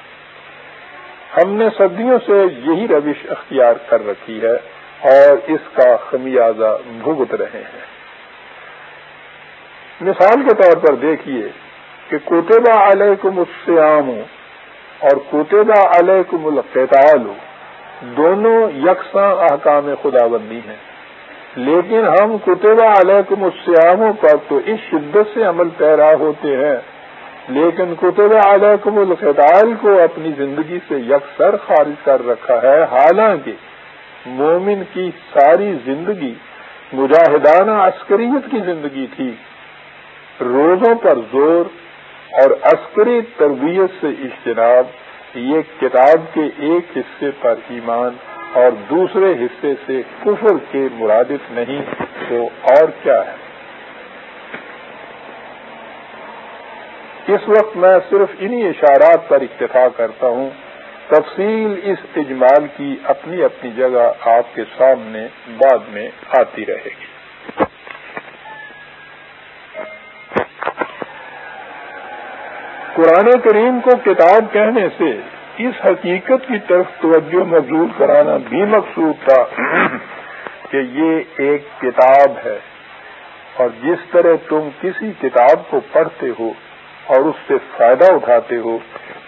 ہم نے صدیوں سے یہی روش اختیار کر رکھی ہے اور اس کا خمیازہ بھگت رہے ہیں۔ مثال کے طور پر دیکھیے کہ کوتبہ علیکم السیام اور کوتبہ علیکم القتال دونوں یکساں احکام خدا بندی ہیں۔ لیکن ہم کتبہ علیکم السیاموں پر تو اس شدت سے عمل پیرا ہوتے ہیں۔ لیکن کتبہ علیکم القتال کو اپنی زندگی سے یکسر خارج کر رکھا ہے۔ حالانکہ مومن کی ساری زندگی مجاہدانہ عسکریت کی زندگی تھی۔ روزوں پر زور اور عسکری تربیت سے اجتناب، یہ کتاب کے ایک حصے پر ایمان اور دوسرے حصے سے کفر کے مرادف نہیں، تو اور کیا ہے؟ اس وقت میں صرف انہی اشارات پر اکتفا کرتا ہوں۔ تفصیل اس اجمال کی اپنی اپنی جگہ آپ کے سامنے بعد میں آتی رہے گی۔ قرآن کریم کو کتاب کہنے سے اس حقیقت کی طرف توجہ مبزول کرانا بھی مقصود تھا [clears throat] کہ یہ ایک کتاب ہے اور جس طرح تم کسی کتاب کو پڑھتے ہو اور اس سے فائدہ اٹھاتے ہو،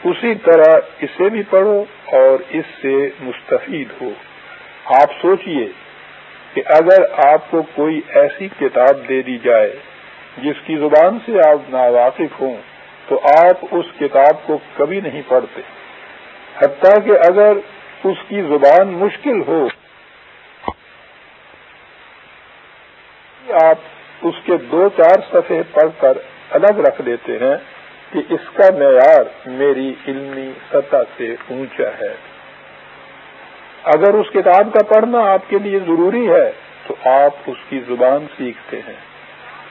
اسی طرح اسے بھی پڑھو اور اس سے مستفید ہو۔ آپ سوچئے کہ اگر آپ کو کوئی ایسی کتاب دے دی جائے جس کی زبان سے آپ ناواقف ہوں تو آپ اس کتاب کو کبھی نہیں پڑھتے۔ حتیٰ کہ اگر اس کی زبان مشکل ہو، آپ اس کے دو چار صفحے پڑھ کر الگ رکھ دیتے ہیں کہ اس کا معیار میری علمی سطح سے اونچا ہے۔ اگر اس کتاب کا پڑھنا آپ کے لیے ضروری ہے، تو آپ اس کی زبان سیکھتے ہیں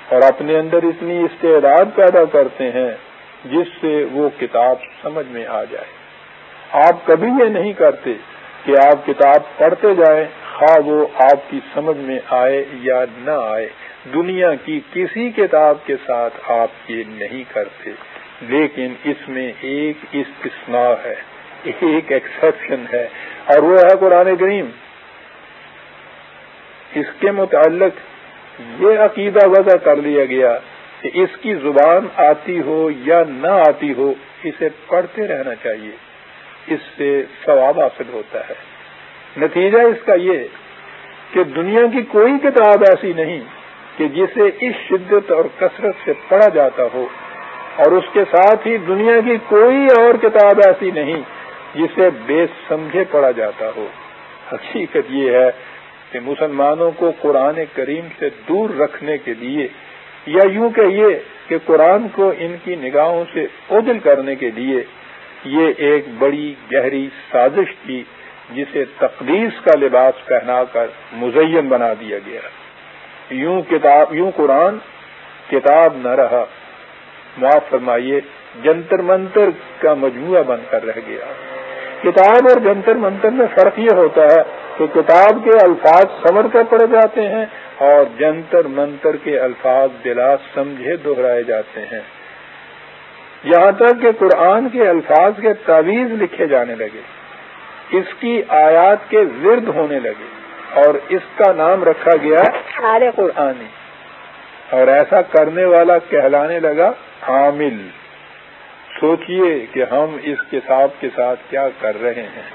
اور اپنے اندر اتنی استعداد پیدا کرتے ہیں جس سے وہ کتاب سمجھ میں آ جائے۔ آپ کبھی یہ نہیں کرتے کہ آپ کتاب پڑھتے جائیں، خواہ وہ آپ کی سمجھ میں آئے یا نہ آئے۔ دنیا کی کسی کتاب کے ساتھ آپ یہ نہیں کرتے۔ لیکن اس میں ایک استثناء ہے، ایک ایکسپشن ہے، اور وہ ہے قرآن کریم۔ اس کے متعلق یہ عقیدہ وضع کر لیا گیا کہ اس کی زبان آتی ہو یا نہ آتی ہو، اسے پڑھتے رہنا چاہیے۔ اس سے ثواب حاصل ہوتا ہے۔ نتیجہ اس کا یہ کہ دنیا کی کوئی کتاب ایسی نہیں کہ جسے اس شدت اور کثرت سے پڑھا جاتا ہو، اور اس کے ساتھ ہی دنیا کی کوئی اور کتاب ایسی نہیں جسے بے سمجھے پڑھا جاتا ہو۔ حقیقت یہ ہے کہ مسلمانوں کو قرآن کریم سے دور رکھنے کے لیے یا یوں کہ یہ کہ قرآن کو ان کی نگاہوں سے عدل کرنے کے لیے یہ ایک بڑی گہری سازش تھی جسے تقدیس کا لباس پہنا کر مزین بنا دیا گیا۔ یوں کتاب، یوں قرآن کتاب نہ رہا۔ معاف فرمائیے، جنتر منتر کا مجموعہ بن کر رہ گیا۔ کتاب اور جنتر منتر میں فرق یہ ہوتا ہے کہ کتاب کے الفاظ سمر کر پڑے جاتے ہیں اور جنتر منتر کے الفاظ بلا سمجھے دہرائے جاتے ہیں۔ یہاں تک کہ قرآن کے الفاظ کے تعویذ لکھے جانے لگے، اس کی آیات کے ورد ہونے لگے اور اس کا نام رکھا گیا سارے قرآنی اور ایسا کرنے والا کہلانے لگا عامل۔ سوچئے کہ ہم اس کتاب کے ساتھ کیا کر رہے ہیں۔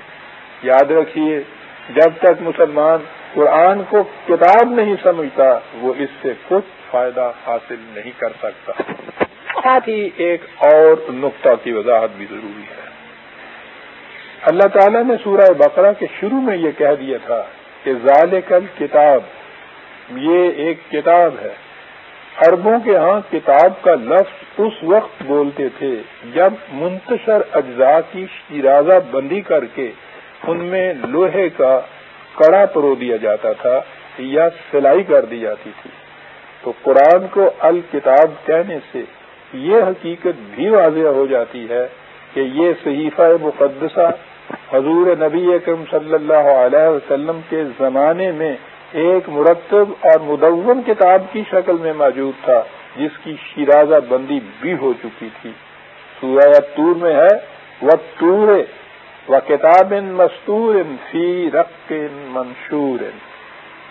یاد رکھیے جب تک مسلمان قرآن کو کتاب نہیں سمجھتا، وہ اس سے کچھ فائدہ حاصل نہیں کر سکتا۔ ساتھ ہی ایک اور نقطہ کی وضاحت بھی ضروری ہے۔ اللہ تعالیٰ نے سورہ بقرہ کے شروع میں یہ کہہ دیا تھا کہ ذالکل کتاب یہ ایک کتاب ہے۔ عربوں کے ہاں کتاب کا لفظ اس وقت بولتے تھے جب منتشر اجزاء کی شیرازہ بندی کر کے ان میں لوہے کا کڑا پرو دیا جاتا تھا یا سلائی کر دی جاتی تھی۔ تو قرآن کو الکتاب کہنے سے یہ حقیقت بھی واضح ہو جاتی ہے کہ یہ صحیفہ مقدسہ حضور نبی اکرم صلی اللہ علیہ وسلم کے زمانے میں ایک مرتب اور مدون کتاب کی شکل میں موجود تھا، جس کی شیرازہ بندی بھی ہو چکی تھی۔ سورہ تور میں ہے وہ تور و کتاب ان مستور ان فی رق منشور۔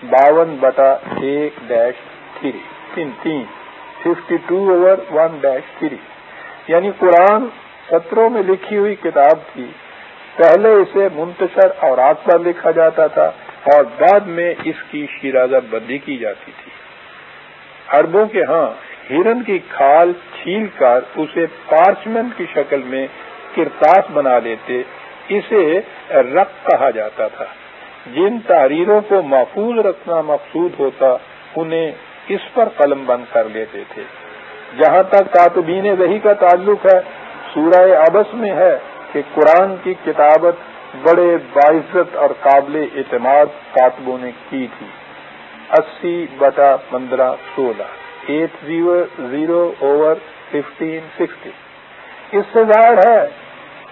باون بٹا ایک ڈیش تھری، تین تین۔ Fifty two over one dash three. یعنی قرآن ستروں میں لکھی ہوئی کتاب تھی۔ پہلے اسے منتشر اور آگ پر لکھا جاتا تھا۔ اور بعد میں اس کی شیرازہ بندی کی جاتی تھی۔ اربوں کے ہاں ہرن کی کھال چھیل کر اسے پارچمنٹ کی شکل میں کرتاس بنا لیتے اسے رق کہا جاتا تھا۔ جن تحریروں کو محفوظ رکھنا مقصود ہوتا، انہیں اس پر قلم بند کر لیتے تھے۔ جہاں تک کاتبین وہی کا تعلق ہے، سورہ ابس میں ہے کہ قرآن کی کتابت بڑے باعزت اور قابل اعتماد کاتبوں نے کی تھی۔ اسی بٹا پندرہ سولہ، eight zero zero over fifteen sixty. اس سے ظاہر ہے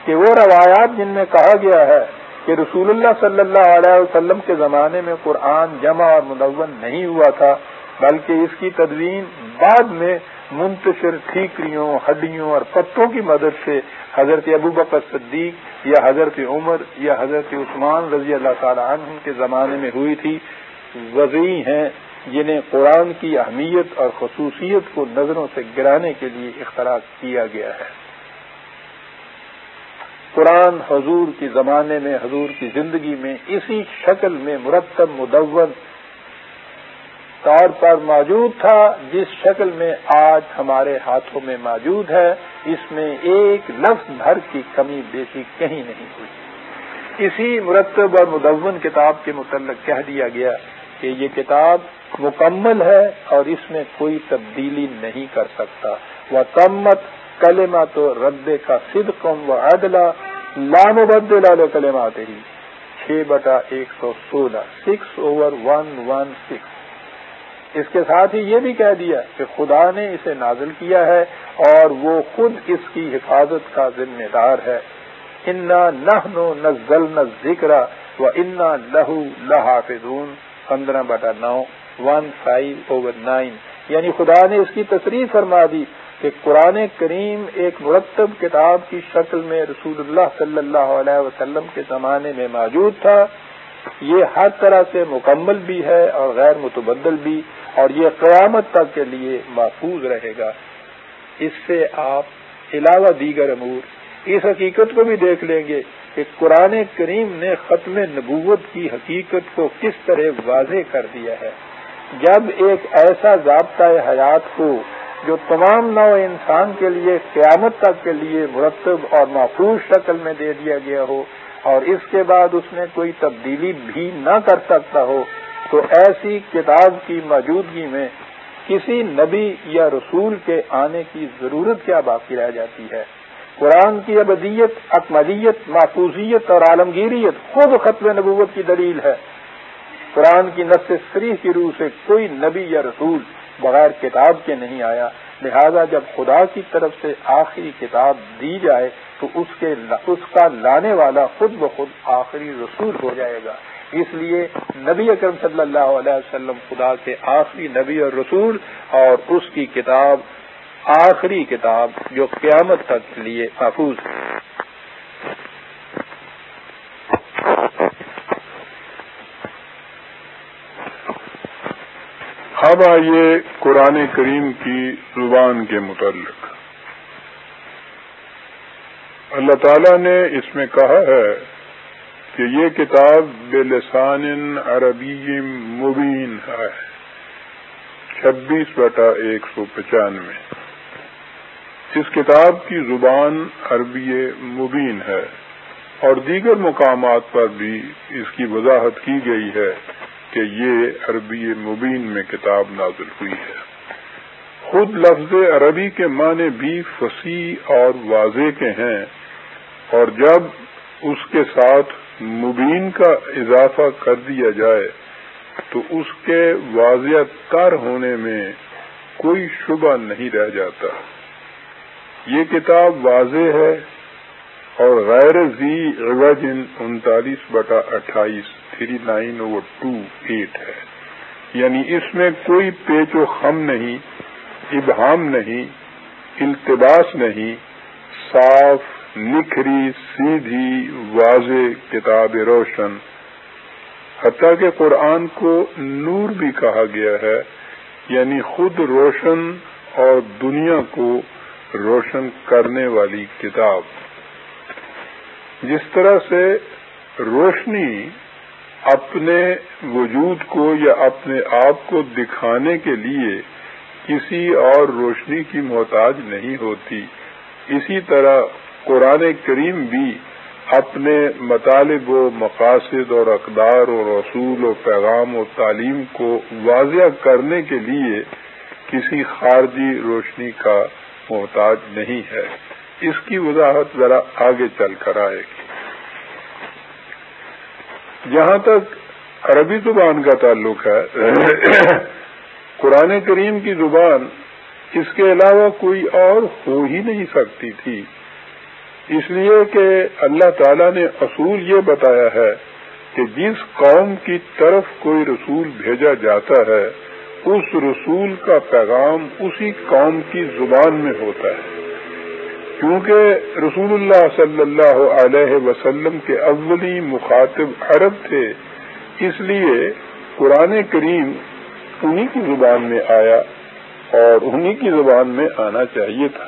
کہ وہ روایات جن میں کہا گیا ہے کہ رسول اللہ صلی اللہ علیہ وسلم کے زمانے میں قرآن جمع اور مدون نہیں ہوا تھا، بلکہ اس کی تدوین بعد میں منتشر ٹھیکریوں ہڈیوں اور پتوں کی مدد سے حضرت ابو بکر صدیق یا حضرت عمر یا حضرت عثمان رضی اللہ تعالی عنہ کے زمانے میں ہوئی تھی وضعی ہیں، جنہیں قرآن کی اہمیت اور خصوصیت کو نظروں سے گرانے کے لیے اختراع کیا گیا ہے۔ قرآن حضور کے زمانے میں، حضور کی زندگی میں اسی شکل میں مرتب، مدون طور پر موجود تھا جس شکل میں آج ہمارے ہاتھوں میں موجود ہے، اس میں ایک لفظ بھر کی کمی بیشی کہیں نہیں ہوئی۔ اسی مرتب اور مدون کتاب کے متعلق کہہ دیا گیا کہ یہ کتاب مکمل ہے اور اس میں کوئی تبدیلی نہیں کر سکتا۔ وہ کمت کلمہ تو رد کا صدقم و عدلہ لامبد لال کلمات ہی چھ بٹا ایک سو سولہ six over one one six اس کے ساتھ ہی یہ بھی کہہ دیا کہ خدا نے اسے نازل کیا ہے اور وہ خود اس کی حفاظت کا ذمہ دار ہے۔ انا نہ نو نزل نہ ذکر و انا لہو لحافظون۔ پندرہ بٹا نو، ون، فائیو، اوور نائن۔ یعنی خدا نے اس کی تصریح فرما دی کہ قرآن کریم ایک مرتب کتاب کی شکل میں رسول اللہ صلی اللہ علیہ وسلم کے زمانے میں موجود تھا۔ یہ ہر طرح سے مکمل بھی ہے اور غیر متبدل بھی اور یہ قیامت تک کے لیے محفوظ رہے گا۔ اس سے آپ علاوہ دیگر امور اس حقیقت کو بھی دیکھ لیں گے کہ قرآن کریم نے ختم نبوت کی حقیقت کو کس طرح واضح کر دیا ہے۔ جب ایک ایسا ضابطۂ حیات ہو جو تمام نو انسان کے لیے قیامت تک کے لیے مرتب اور محفوظ شکل میں دے دیا گیا ہو اور اس کے بعد اس میں کوئی تبدیلی بھی نہ کر سکتا ہو، تو ایسی کتاب کی موجودگی میں کسی نبی یا رسول کے آنے کی ضرورت کیا باقی رہ جاتی ہے؟ قرآن کی ابدیت، اکملیت، محفوظیت اور عالمگیریت خود ختم نبوت کی دلیل ہے۔ قرآن کی نس سریح کی روح سے کوئی نبی یا رسول بغیر کتاب کے نہیں آیا، لہذا جب خدا کی طرف سے آخری کتاب دی جائے تو اس کے اس کا لانے والا خود بخود آخری رسول ہو جائے گا۔ اس لیے نبی اکرم صلی اللہ علیہ وسلم خدا کے آخری نبی اور رسول اور اس کی کتاب، آخری کتاب جو قیامت تک کے لیے محفوظ ہے۔ اب آئیے قرآن کریم کی زبان کے متعلق۔ اللہ تعالیٰ نے اس میں کہا ہے کہ یہ کتاب بے لسان عربی مبین ہے، چھبیس بٹا ایک سو پچانوے۔ اس کتاب کی زبان عربی مبین ہے اور دیگر مقامات پر بھی اس کی وضاحت کی گئی ہے کہ یہ عربی مبین میں کتاب نازل ہوئی ہے۔ خود لفظ عربی کے معنی بھی فصیح اور واضح کے ہیں۔ اور جب اس کے ساتھ مبین کا اضافہ کر دیا جائے، تو اس کے واضح تر ہونے میں کوئی شبہ نہیں رہ جاتا۔ یہ کتاب واضح ہے اور غیر زی عوجن انتالیس بٹا اٹھائیس، three nine over two eight ہے۔ یعنی اس میں کوئی پیچ و خم نہیں، ابہام نہیں، التباس نہیں، صاف نکھری سیدھی واضح کتاب روشن۔ حتیٰ کہ قرآن کو نور بھی کہا گیا ہے یعنی خود روشن اور دنیا کو روشن کرنے والی کتاب۔ جس طرح سے روشنی اپنے وجود کو یا اپنے آپ کو دکھانے کے لیے کسی اور روشنی کی محتاج نہیں ہوتی، اسی طرح قرآن کریم بھی اپنے مطالب و مقاصد اور اقدار و رسول و پیغام و تعلیم کو واضح کرنے کے لیے کسی خارجی روشنی کا محتاج نہیں ہے۔ اس کی وضاحت ذرا آگے چل کر آئے۔ گی جہاں تک عربی زبان کا تعلق ہے، قرآن کریم کی زبان اس کے علاوہ کوئی اور ہو ہی نہیں سکتی تھی۔ اس لیے کہ اللہ تعالیٰ نے اصول یہ بتایا ہے کہ جس قوم کی طرف کوئی رسول بھیجا جاتا ہے، اس رسول کا پیغام اسی قوم کی زبان میں ہوتا ہے۔ کیونکہ رسول اللہ صلی اللہ علیہ وسلم کے اولی مخاطب عرب تھے، اس لیے قرآن کریم انہی کی زبان میں آیا اور انہی کی زبان میں آنا چاہیے تھا۔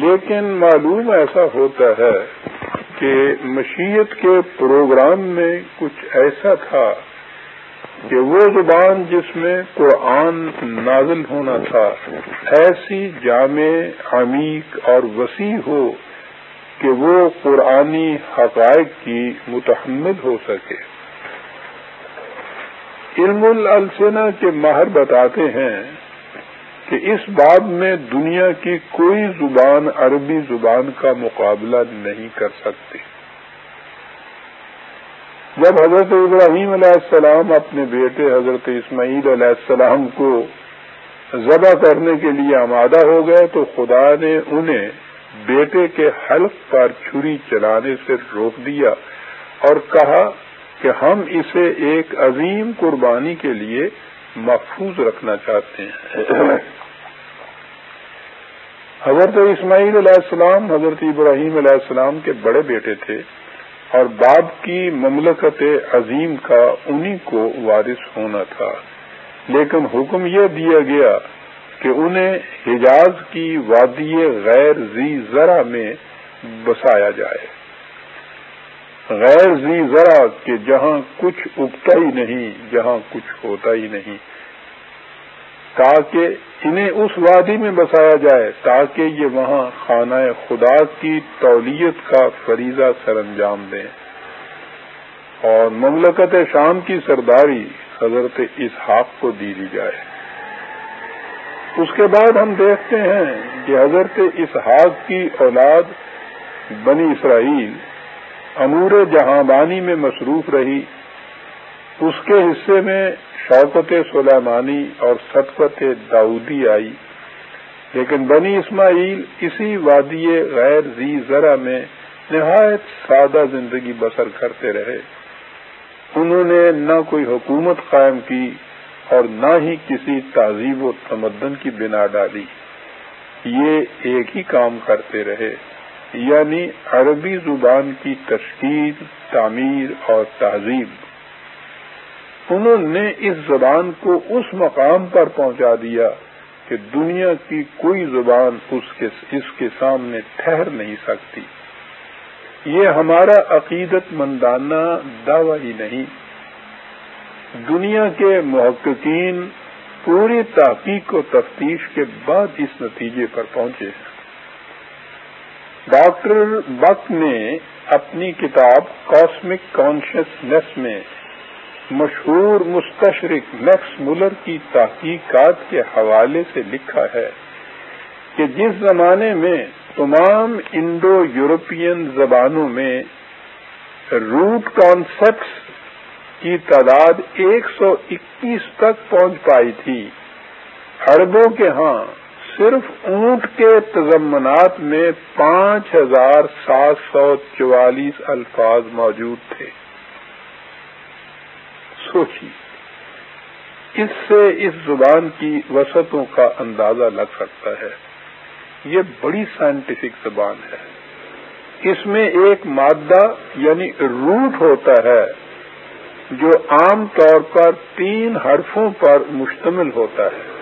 لیکن معلوم ایسا ہوتا ہے کہ مشیت کے پروگرام میں کچھ ایسا تھا کہ وہ زبان جس میں قرآن نازل ہونا تھا، ایسی جامع، عمیق اور وسیع ہو کہ وہ قرآنی حقائق کی متحمل ہو سکے۔ علم السنا کے ماہر بتاتے ہیں کہ اس بات میں دنیا کی کوئی زبان عربی زبان کا مقابلہ نہیں کر سکتی۔ جب حضرت ابراہیم علیہ السلام اپنے بیٹے حضرت اسماعیل علیہ السلام کو ذبح کرنے کے لیے آمادہ ہو گئے تو خدا نے انہیں بیٹے کے حلق پر چھری چلانے سے روک دیا اور کہا کہ ہم اسے ایک عظیم قربانی کے لیے محفوظ رکھنا چاہتے ہیں۔ حضرت اسماعیل علیہ السلام، حضرت ابراہیم علیہ السلام کے بڑے بیٹے تھے اور باپ کی مملکت عظیم کا انہی کو وارث ہونا تھا۔ لیکن حکم یہ دیا گیا کہ انہیں حجاز کی وادی غیر زی ذرا میں بسایا جائے۔ غیر زی ذرا کہ جہاں کچھ اگتا ہی نہیں، جہاں کچھ ہوتا ہی نہیں۔ تاکہ انہیں اس وادی میں بسایا جائے، تاکہ یہ وہاں خانہ خدا کی تولیت کا فریضہ سر انجام دیں۔ اور مملکت شام کی سرداری حضرت اسحاق کو دی دی جائے۔ اس کے بعد ہم دیکھتے ہیں کہ حضرت اسحاق کی اولاد بنی اسرائیل امور جہاں بانی میں مصروف رہی، اس کے حصے میں شوکت سلیمانی اور سطفت داؤدی آئی۔ لیکن بنی اسماعیل اسی وادی غیر زی ذرا میں نہایت سادہ زندگی بسر کرتے رہے۔ انہوں نے نہ کوئی حکومت قائم کی اور نہ ہی کسی تہذیب و تمدن کی بنا ڈالی۔ یہ ایک ہی کام کرتے رہے۔ یعنی عربی زبان کی تشکیل، تعمیر اور تہذیب انہوں نے اس زبان کو اس مقام پر پہنچا دیا کہ دنیا کی کوئی زبان اس کے اس کے سامنے ٹھہر نہیں سکتی۔ یہ ہمارا عقیدت مندانہ دعوی ہی نہیں۔ دنیا کے محققین پوری تحقیق و تفتیش کے بعد اس نتیجے پر پہنچے۔ ہیں ڈاکٹر بک نے اپنی کتاب کاسمک کانشیسنیس میں مشہور مستشرق میکس مولر کی تحقیقات کے حوالے سے لکھا ہے کہ جس زمانے میں تمام انڈو یورپین زبانوں میں روٹ کانسیپٹس کی تعداد ایک سو اکیس تک پہنچ پائی تھی، اربوں کے ہاں صرف اونٹ کے تضمنات میں پانچ ہزار سات سو چوالیس الفاظ موجود تھے۔ سوچی اس سے اس زبان کی وسعتوں کا اندازہ لگ سکتا ہے؟ یہ بڑی سائنٹیفک زبان ہے۔ اس میں ایک مادہ یعنی روٹ ہوتا ہے، جو عام طور پر تین حرفوں پر مشتمل ہوتا ہے۔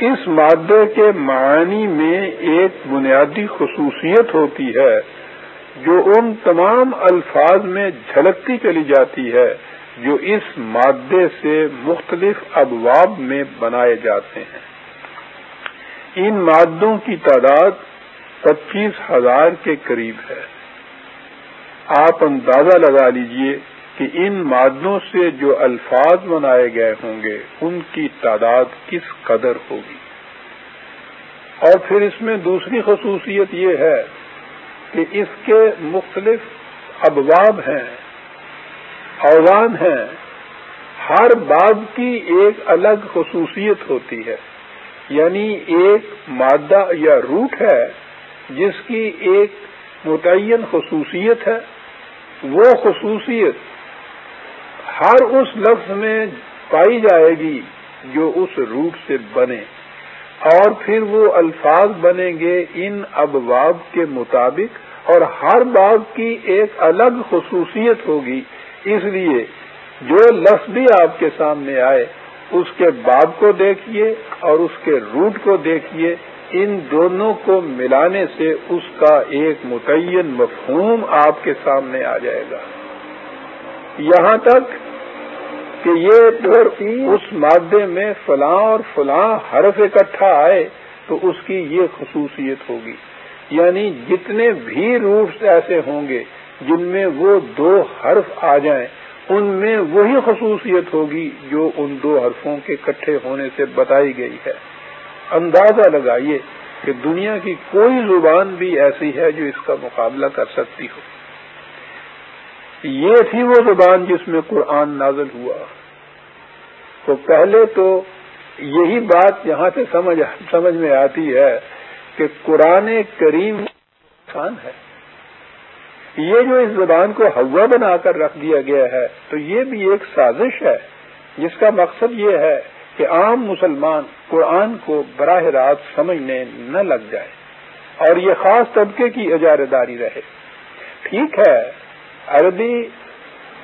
اس مادے کے معنی میں ایک بنیادی خصوصیت ہوتی ہے جو ان تمام الفاظ میں جھلکتی چلی جاتی ہے، جو اس مادے سے مختلف ابواب میں بنائے جاتے ہیں۔ ان مادوں کی تعداد پچیس ہزار کے قریب ہے۔ آپ اندازہ لگا لیجیے کہ ان مادوں سے جو الفاظ بنائے گئے ہوں گے، ان کی تعداد کس قدر ہوگی؟ اور پھر اس میں دوسری خصوصیت یہ ہے کہ اس کے مختلف ابواب ہیں اوزان ہیں، ہر باب کی ایک الگ خصوصیت ہوتی ہے۔ یعنی ایک مادہ یا روٹ ہے، جس کی ایک متعین خصوصیت ہے۔ وہ خصوصیت ہر اس لفظ میں پائی جائے گی جو اس روٹ سے بنے اور پھر وہ الفاظ بنیں گے ان ابواب کے مطابق اور ہر باب کی ایک الگ خصوصیت ہوگی۔ اس لیے جو لفظ بھی آپ کے سامنے آئے، اس کے باب کو دیکھیے اور اس کے روٹ کو دیکھیے۔ ان دونوں کو ملانے سے اس کا ایک متعین مفہوم آپ کے سامنے آ جائے گا۔ یہاں تک کہ یہ اس مادے میں فلاں اور فلاں حرف اکٹھا آئے تو اس کی یہ خصوصیت ہوگی۔ یعنی جتنے بھی روٹس ایسے ہوں گے جن میں وہ دو حرف آ جائیں، ان میں وہی خصوصیت ہوگی جو ان دو حرفوں کے کٹھے ہونے سے بتائی گئی ہے۔ اندازہ لگائیے کہ دنیا کی کوئی زبان بھی ایسی ہے جو اس کا مقابلہ کر سکتی ہو۔ یہ تھی وہ زبان جس میں قرآن نازل ہوا۔ تو پہلے تو یہی بات یہاں سے سمجھ سمجھ میں آتی ہے کہ قرآن کریم انسان ہے۔ یہ جو اس زبان کو ہوا بنا کر رکھ دیا گیا ہے، تو یہ بھی ایک سازش ہے، جس کا مقصد یہ ہے کہ عام مسلمان قرآن کو براہ راست سمجھنے نہ لگ جائے اور یہ خاص طبقے کی اجارے داری رہے۔ ٹھیک ہے عربی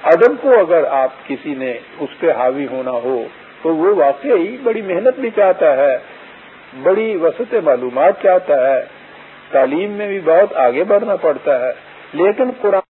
ادب کو اگر آپ کسی نے اس پہ حاوی ہونا ہو، تو وہ واقعی بڑی محنت بھی چاہتا ہے، بڑی وسط معلومات چاہتا ہے، تعلیم میں بھی بہت آگے بڑھنا پڑتا ہے، لیکن قرآن